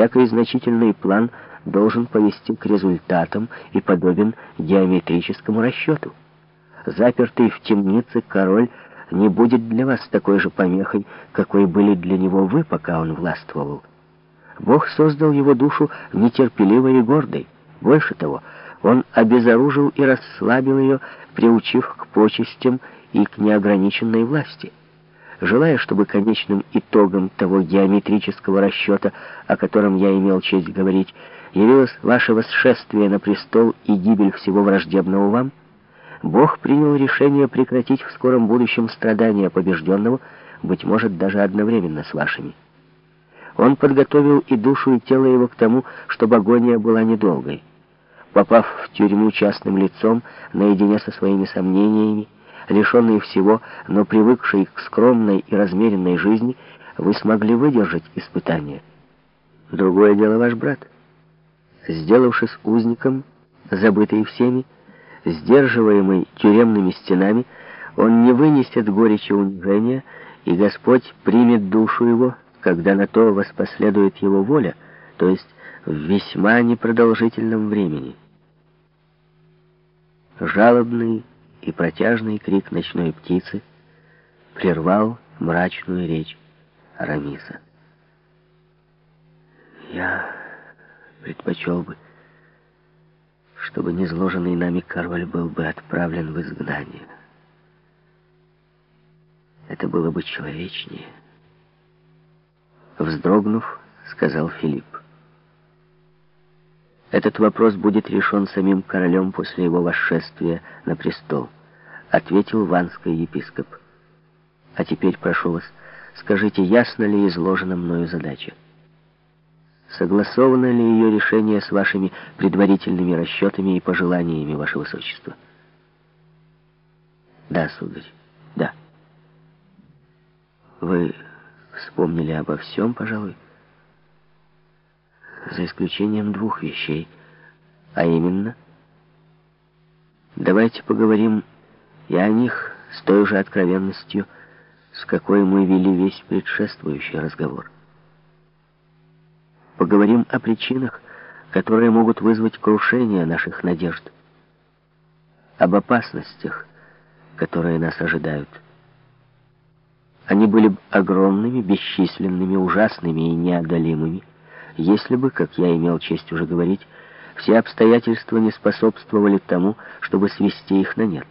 Всякий значительный план должен повести к результатам и подобен геометрическому расчету. Запертый в темнице король не будет для вас такой же помехой, какой были для него вы, пока он властвовал. Бог создал его душу нетерпеливой и гордой. Больше того, он обезоружил и расслабил ее, приучив к почестям и к неограниченной власти. Желая, чтобы конечным итогом того геометрического расчета, о котором я имел честь говорить, явилось ваше восшествие на престол и гибель всего враждебного вам, Бог принял решение прекратить в скором будущем страдания побежденного, быть может, даже одновременно с вашими. Он подготовил и душу, и тело его к тому, чтобы агония была недолгой. Попав в тюрьму частным лицом, наедине со своими сомнениями, лишенный всего, но привыкший к скромной и размеренной жизни, вы смогли выдержать испытание. Другое дело ваш брат. Сделавшись узником, забытый всеми, сдерживаемый тюремными стенами, он не вынесет горечи унижения, и Господь примет душу его, когда на то воспоследует его воля, то есть в весьма непродолжительном времени. Жалобный и протяжный крик ночной птицы прервал мрачную речь Арамиса. Я предпочел бы, чтобы незложенный нами король был бы отправлен в изгнание. Это было бы человечнее. Вздрогнув, сказал Филипп. Этот вопрос будет решен самим королем после его восшествия на престол, ответил ванский епископ. А теперь, прошу вас, скажите, ясно ли изложена мною задача? Согласовано ли ее решение с вашими предварительными расчетами и пожеланиями, ваше высочество? Да, сударь, да. Вы вспомнили обо всем, пожалуй, за исключением двух вещей, а именно, давайте поговорим и о них с той же откровенностью, с какой мы вели весь предшествующий разговор. Поговорим о причинах, которые могут вызвать крушение наших надежд, об опасностях, которые нас ожидают. Они были бы огромными, бесчисленными, ужасными и неодолимыми, если бы, как я имел честь уже говорить, все обстоятельства не способствовали тому, чтобы свести их на нет.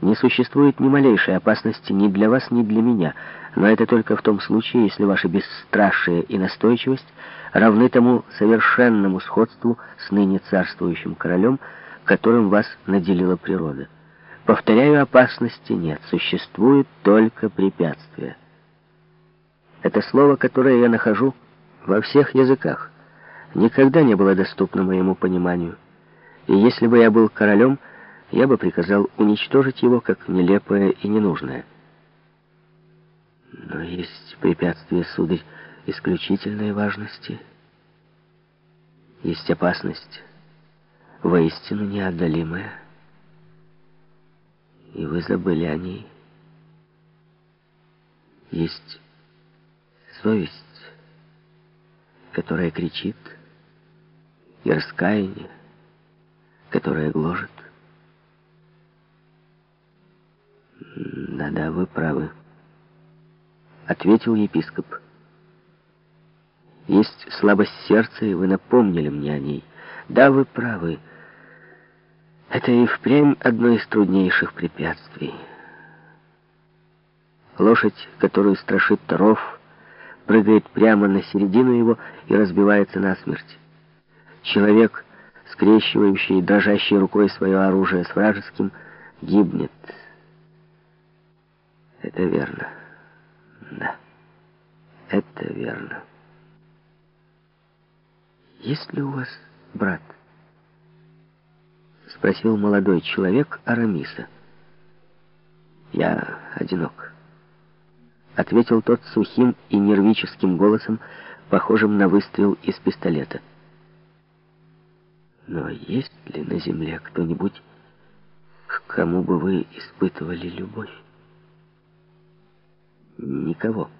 Не существует ни малейшей опасности ни для вас, ни для меня, но это только в том случае, если ваше бесстрашие и настойчивость равны тому совершенному сходству с ныне царствующим королем, которым вас наделила природа. Повторяю, опасности нет, существует только препятствие. Это слово, которое я нахожу во всех языках, никогда не было доступно моему пониманию. И если бы я был королем, я бы приказал уничтожить его как нелепое и ненужное. Но есть препятствие, сударь, исключительной важности. Есть опасность, воистину неодолимая и вы забыли о ней. Есть совесть, которая кричит, и раскаяние, которое гложет. «Да-да, вы правы», — ответил епископ. «Есть слабость сердца, и вы напомнили мне о ней. Да, вы правы». Это и впрямь одно из труднейших препятствий. Лошадь, которую страшит ров, прыгает прямо на середину его и разбивается насмерть. Человек, скрещивающий дрожащей рукой свое оружие с вражеским, гибнет. Это верно. Да, это верно. Есть ли у вас брат? спросил молодой человек Арамиса. «Я одинок», — ответил тот сухим и нервическим голосом, похожим на выстрел из пистолета. «Но есть ли на земле кто-нибудь, к кому бы вы испытывали любовь?» «Никого».